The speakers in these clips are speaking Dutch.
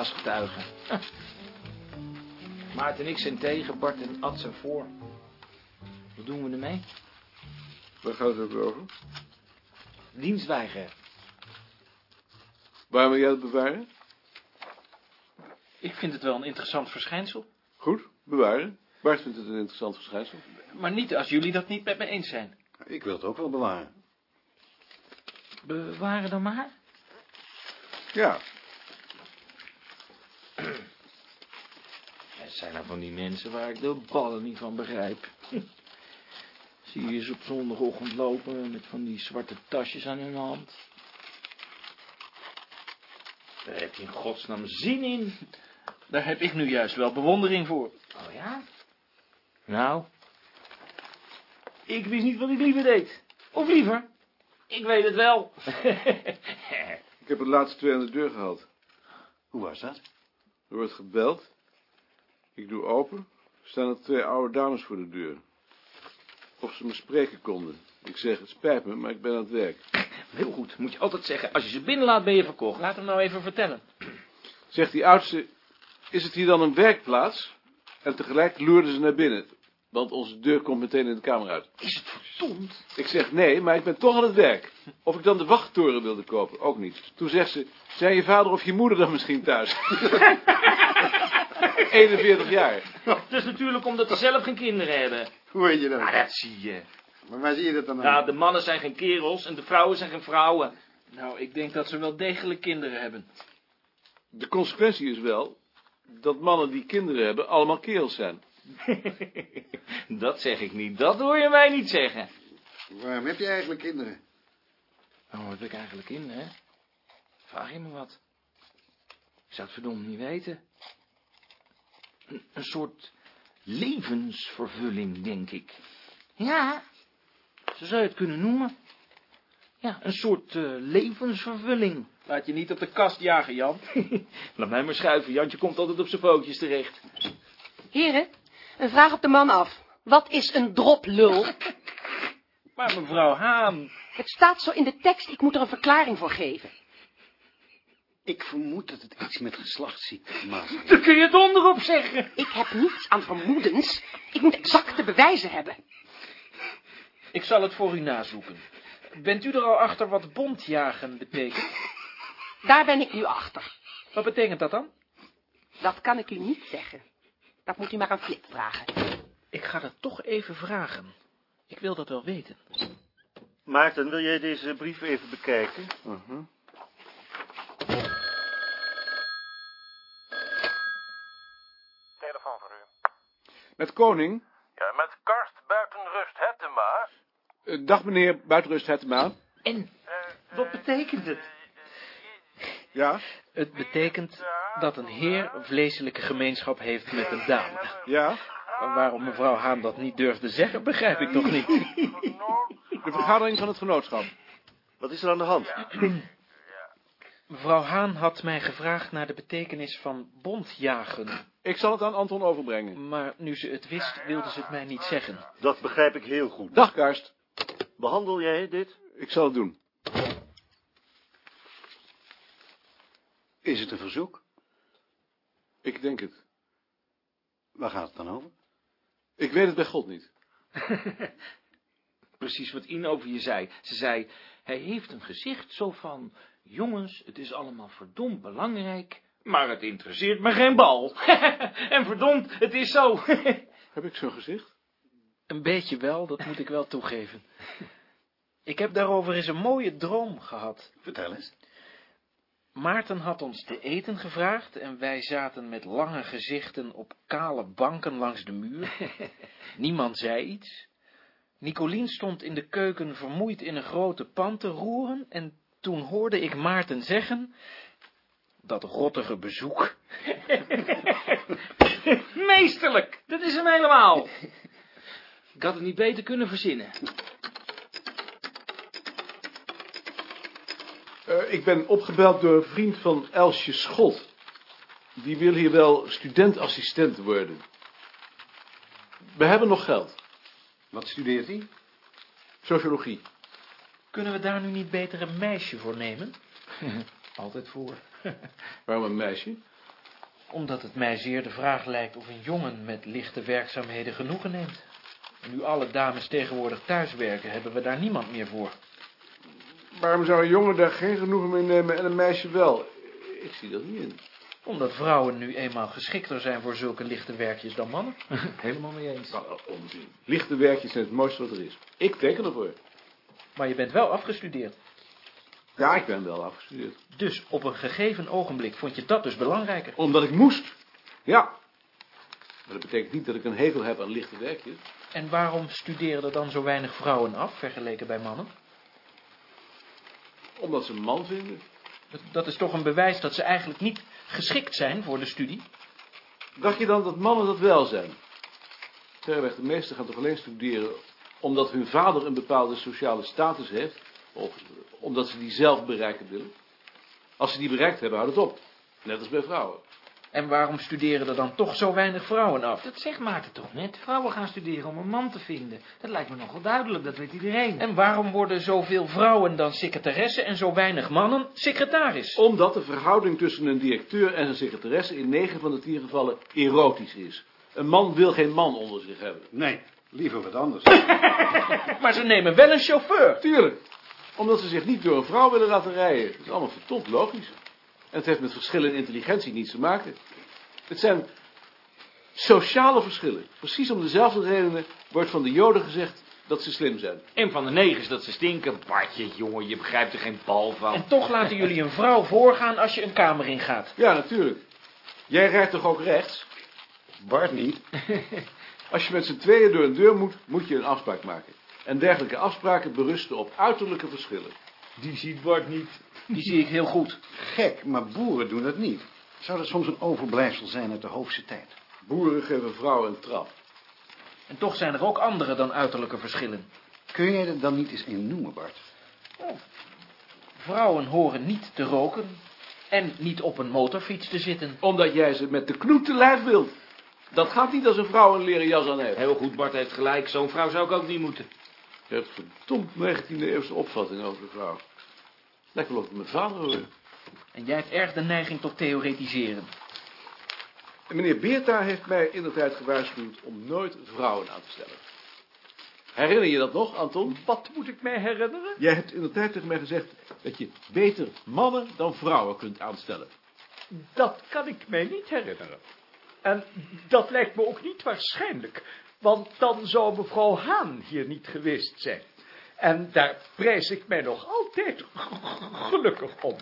Jehovah's getuigen. Maarten en ik zijn tegen, Bart en Ad zijn voor. Wat doen we ermee? Waar gaat het over? Dienstweigeren. Waar wil jij het bewaren? Ik vind het wel een interessant verschijnsel. Goed, bewaren. Bart vindt het een interessant verschijnsel. Maar niet als jullie dat niet met me eens zijn. Ik wil het ook wel bewaren. Bewaren dan maar. Ja, Het zijn nou van die mensen waar ik de ballen niet van begrijp. Zie je ze op zondagochtend lopen met van die zwarte tasjes aan hun hand. Daar heb je in godsnaam zin in. Daar heb ik nu juist wel bewondering voor. Oh ja? Nou, ik wist niet wat ik liever deed. Of liever, ik weet het wel. ik heb het laatste twee aan de deur gehad. Hoe was dat? Er wordt gebeld. Ik doe open. Staan er twee oude dames voor de deur. Of ze me spreken konden. Ik zeg, het spijt me, maar ik ben aan het werk. Heel goed, moet je altijd zeggen, als je ze binnenlaat ben je verkocht. Laat hem nou even vertellen. Zegt die oudste, is het hier dan een werkplaats? En tegelijk loerden ze naar binnen. Want onze deur komt meteen in de kamer uit. Is het verdomd? Ik zeg nee, maar ik ben toch aan het werk. Of ik dan de wachttoren wilde kopen, ook niet. Toen zegt ze, zijn je vader of je moeder dan misschien thuis? 41 jaar. Dat is natuurlijk omdat ze zelf geen kinderen hebben. Hoe weet je dat? Maar dat zie je. Maar waar zie je dat dan? Ja, de mannen zijn geen kerels en de vrouwen zijn geen vrouwen. Nou, ik denk dat ze wel degelijk kinderen hebben. De consequentie is wel dat mannen die kinderen hebben allemaal kerels zijn. dat zeg ik niet, dat hoor je mij niet zeggen. Waarom heb je eigenlijk kinderen? Waarom heb ik eigenlijk kinderen, hè? Vraag je me wat? Ik zou het verdomd niet weten. Een, soort levensvervulling, denk ik. Ja, zo zou je het kunnen noemen. Ja, een soort eh, levensvervulling. Laat je niet op de kast jagen, Jan. Laat mij maar schuiven, Jantje komt altijd op zijn pootjes terecht. Heren, een vraag op de man af. Wat is een droplul? Maar mevrouw Haan... Het staat zo in de tekst, ik moet er een verklaring voor geven. Ik vermoed dat het iets met geslachtsziekte heeft. Daar kun je het onderop zeggen. Ik heb niets aan vermoedens. Ik moet exacte bewijzen hebben. Ik zal het voor u nazoeken. Bent u er al achter wat bondjagen betekent? Daar ben ik nu achter. Wat betekent dat dan? Dat kan ik u niet zeggen. Dat moet u maar aan Flip vragen. Ik ga dat toch even vragen. Ik wil dat wel weten. Maarten, wil jij deze brief even bekijken? Telefoon Met Koning. Ja, met Karst Buitenrust Hettema. Eh, dag meneer Buitenrust Hettema. En, wat betekent het? Ja, Het betekent dat een heer vleeselijke gemeenschap heeft met een dame. ja. Maar waarom mevrouw Haan dat niet durfde zeggen, begrijp ik toch niet. De vergadering van het genootschap. Wat is er aan de hand? Mevrouw Haan had mij gevraagd naar de betekenis van bondjagen. Ik zal het aan Anton overbrengen. Maar nu ze het wist, wilde ze het mij niet zeggen. Dat begrijp ik heel goed. Dag Karst. Behandel jij dit? Ik zal het doen. Is het een verzoek? Ik denk het. Waar gaat het dan over? Ik weet het bij God niet. Precies wat Ine over je zei. Ze zei, hij heeft een gezicht zo van... Jongens, het is allemaal verdomd belangrijk... Maar het interesseert me geen bal. en verdomd, het is zo. Heb ik zo'n gezicht? Een beetje wel, dat moet ik wel toegeven. Ik heb daarover eens een mooie droom gehad. Vertel eens. Maarten had ons te eten gevraagd en wij zaten met lange gezichten op kale banken langs de muur. Niemand zei iets. Nicolien stond in de keuken vermoeid in een grote pan te roeren en toen hoorde ik Maarten zeggen... Dat rottige bezoek. Meesterlijk, dat is hem helemaal. Ik had het niet beter kunnen verzinnen. Eh, ik ben opgebeld door een vriend van Elsje Schot. Die wil hier wel studentassistent worden. We hebben nog geld. Wat studeert hij? Sociologie. Kunnen we daar nu niet beter een meisje voor nemen? Altijd voor. Waarom een meisje? Omdat het mij zeer de vraag lijkt of een jongen met lichte werkzaamheden genoegen neemt. En nu alle dames tegenwoordig thuiswerken, hebben we daar niemand meer voor. Waarom zou een jongen daar geen genoegen mee nemen en een meisje wel? Ik zie dat niet in. Omdat vrouwen nu eenmaal geschikter zijn voor zulke lichte werkjes dan mannen. Helemaal mee eens. Nou, onzin. Lichte werkjes zijn het mooiste wat er is. Ik teken ervoor. Maar je bent wel afgestudeerd. Ja, ik ben wel afgestudeerd. Dus op een gegeven ogenblik vond je dat dus belangrijker. Omdat ik moest. Ja. Maar dat betekent niet dat ik een hekel heb aan lichte werkjes. En waarom studeren er dan zo weinig vrouwen af, vergeleken bij mannen? Omdat ze een man vinden. Dat, dat is toch een bewijs dat ze eigenlijk niet geschikt zijn voor de studie? Dacht je dan dat mannen dat wel zijn? Verreweg de meesten gaan toch alleen studeren omdat hun vader een bepaalde sociale status heeft? Of omdat ze die zelf bereiken willen? Als ze die bereikt hebben, houdt het op. Net als bij vrouwen. En waarom studeren er dan toch zo weinig vrouwen af? Dat zegt Maarten toch net. Vrouwen gaan studeren om een man te vinden. Dat lijkt me nogal duidelijk, dat weet iedereen. En waarom worden zoveel vrouwen dan secretaresse en zo weinig mannen secretaris? Omdat de verhouding tussen een directeur en zijn secretaresse in 9 van de 10 gevallen erotisch is. Een man wil geen man onder zich hebben. Nee, liever wat anders. Maar ze nemen wel een chauffeur. Tuurlijk. Omdat ze zich niet door een vrouw willen laten rijden. Dat is allemaal verdomd logisch. En het heeft met verschillen in intelligentie niets te maken. Het zijn sociale verschillen. Precies om dezelfde redenen wordt van de Joden gezegd dat ze slim zijn. En van de negers dat ze stinken. Bartje, jongen, je begrijpt er geen bal van. En toch laten jullie een vrouw voorgaan als je een kamer ingaat. Ja, natuurlijk. Jij rijdt toch ook rechts? Bart niet. Als je met z'n tweeën door een deur moet, moet je een afspraak maken. En dergelijke afspraken berusten op uiterlijke verschillen. Die ziet Bart niet. Die zie ik heel goed. Gek, maar boeren doen dat niet. Zou dat soms een overblijfsel zijn uit de hoofdse tijd? Boeren geven vrouwen een trap. En toch zijn er ook andere dan uiterlijke verschillen. Kun jij er dan niet eens in noemen, Bart? Vrouwen horen niet te roken en niet op een motorfiets te zitten. Omdat jij ze met de knoet te lijf wilt. Dat gaat niet als een vrouw een leren jas aan heeft. Heel goed, Bart heeft gelijk. Zo'n vrouw zou ik ook niet moeten. Je hebt verdomd 19e eeuwse opvatting over de vrouw. Of ik mijn vader hoor. En jij hebt erg de neiging tot theoretiseren. En meneer Beerta heeft mij in de tijd gewaarschuwd om nooit vrouwen aan te stellen. Herinner je dat nog, Anton? Wat moet ik mij herinneren? Jij hebt in de tijd tegen mij gezegd dat je beter mannen dan vrouwen kunt aanstellen. Dat kan ik mij niet herinneren. En dat lijkt me ook niet waarschijnlijk, want dan zou mevrouw Haan hier niet geweest zijn. En daar prijs ik mij nog altijd gelukkig om.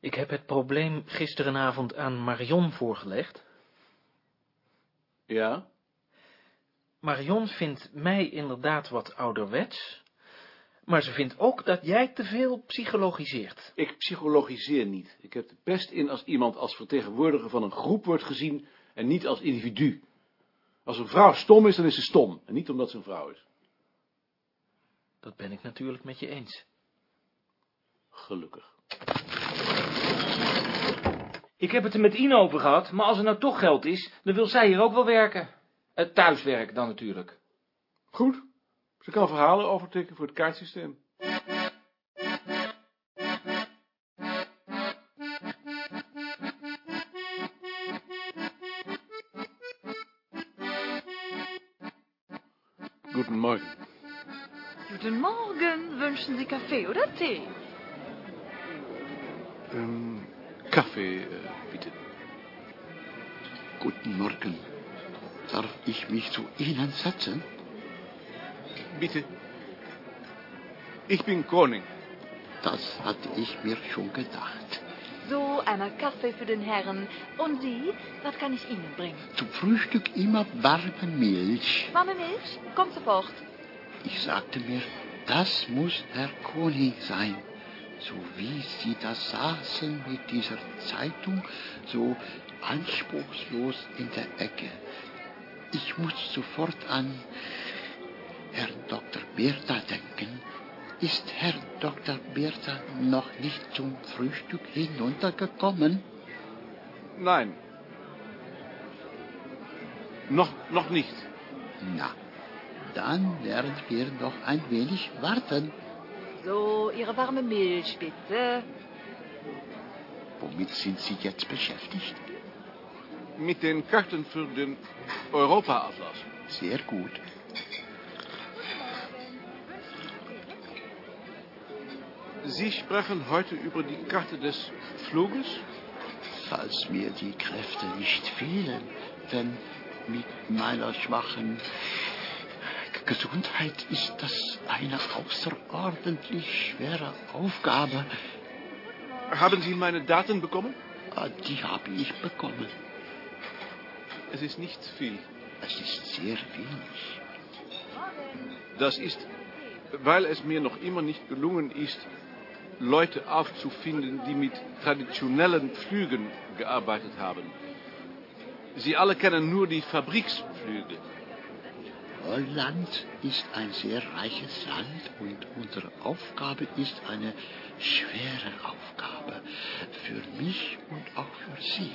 Ik heb het probleem gisterenavond aan Marion voorgelegd. Ja? Marion vindt mij inderdaad wat ouderwets, maar ze vindt ook dat jij te veel psychologiseert. Ik psychologiseer niet. Ik heb de pest in als iemand als vertegenwoordiger van een groep wordt gezien en niet als individu. Als een vrouw stom is, dan is ze stom. En niet omdat ze een vrouw is. Dat ben ik natuurlijk met je eens. Gelukkig. Ik heb het er met Ine over gehad, maar als er nou toch geld is, dan wil zij hier ook wel werken. Uh, thuiswerken dan natuurlijk. Goed. Ze kan verhalen overtikken voor het kaartsysteem. Guten Morgen. Guten Morgen. Wünschen Sie Kaffee oder Tee? Ähm, Kaffee, äh, bitte. Guten Morgen. Darf ich mich zu Ihnen setzen? Bitte. Ich bin Koning. Das hatte ich mir schon gedacht. So, einmal Kaffee für den Herrn. Und Sie, was kann ich Ihnen bringen? Zum Frühstück immer warme Milch. Warme Milch? Kommt sofort. Ich sagte mir, das muss Herr Koning sein. So wie Sie da saßen mit dieser Zeitung, so anspruchslos in der Ecke. Ich muss sofort an Herrn Dr. Bertha denken. Ist Herr Dr. Bertha noch nicht zum Frühstück hinuntergekommen? Nein. Noch, noch nicht. Na, dann werden wir noch ein wenig warten. So, Ihre warme Milch, bitte. Womit sind Sie jetzt beschäftigt? Mit den Karten für den Europa-Atlas. Sehr gut. Sie sprachen heute über die Karte des Fluges? Falls mir die Kräfte nicht fehlen, denn mit meiner schwachen Gesundheit ist das eine außerordentlich schwere Aufgabe. Haben Sie meine Daten bekommen? Ah, Die habe ich bekommen. Es ist nicht viel. Es ist sehr wenig. Das ist, weil es mir noch immer nicht gelungen ist, Leute aufzufinden, die mit traditionellen Flügen gearbeitet haben. Sie alle kennen nur die Fabriksflüge. Holland ist ein sehr reiches Land und unsere Aufgabe ist eine schwere Aufgabe. Für mich und auch für Sie.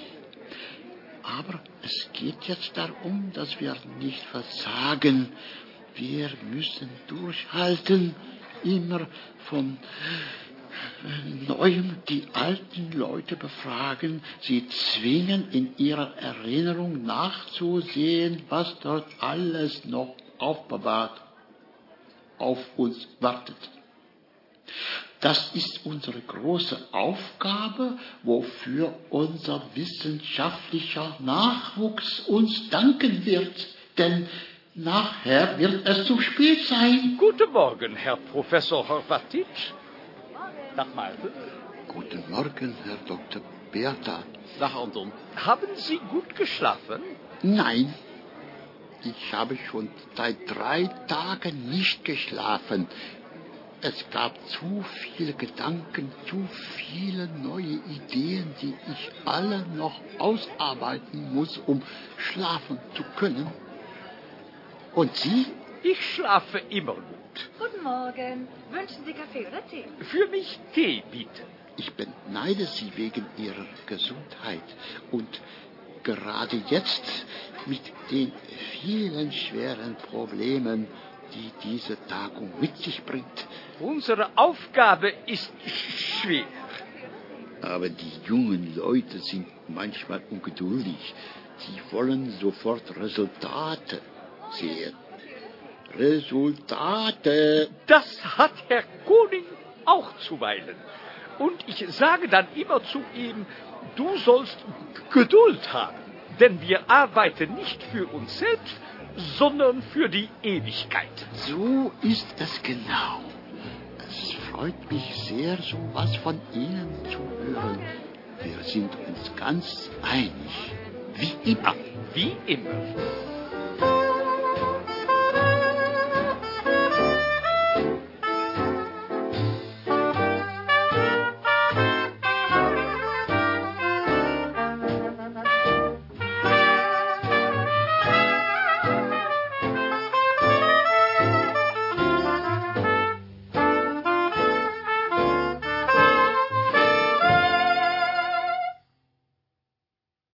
Aber es geht jetzt darum, dass wir nicht versagen. Wir müssen durchhalten, immer von Neuem die alten Leute befragen, sie zwingen in ihrer Erinnerung nachzusehen, was dort alles noch aufbewahrt auf uns wartet. Das ist unsere große Aufgabe, wofür unser wissenschaftlicher Nachwuchs uns danken wird, denn nachher wird es zu spät sein. Guten Morgen, Herr Professor Horvatic. Nach Malte. Guten Morgen, Herr Dr. Bertha. Dag Anton. Haben Sie gut geschlafen? Nein, ich habe schon seit drei Tagen nicht geschlafen. Es gab zu viele Gedanken, zu viele neue Ideen, die ich alle noch ausarbeiten muss, um schlafen zu können. Und Sie? Ich schlafe immer gut. Guten Morgen. Wünschen Sie Kaffee oder Tee? Für mich Tee bitte. Ich beneide Sie wegen Ihrer Gesundheit und gerade jetzt mit den vielen schweren Problemen, die diese Tagung mit sich bringt. Unsere Aufgabe ist schwer. Aber die jungen Leute sind manchmal ungeduldig. Sie wollen sofort Resultate sehen. Resultate. Das hat Herr Koning auch zuweilen. Und ich sage dann immer zu ihm, du sollst Geduld haben, denn wir arbeiten nicht für uns selbst, sondern für die Ewigkeit. So ist es genau. Es freut mich sehr, so was von Ihnen zu hören. Wir sind uns ganz einig. Wie immer. Wie immer.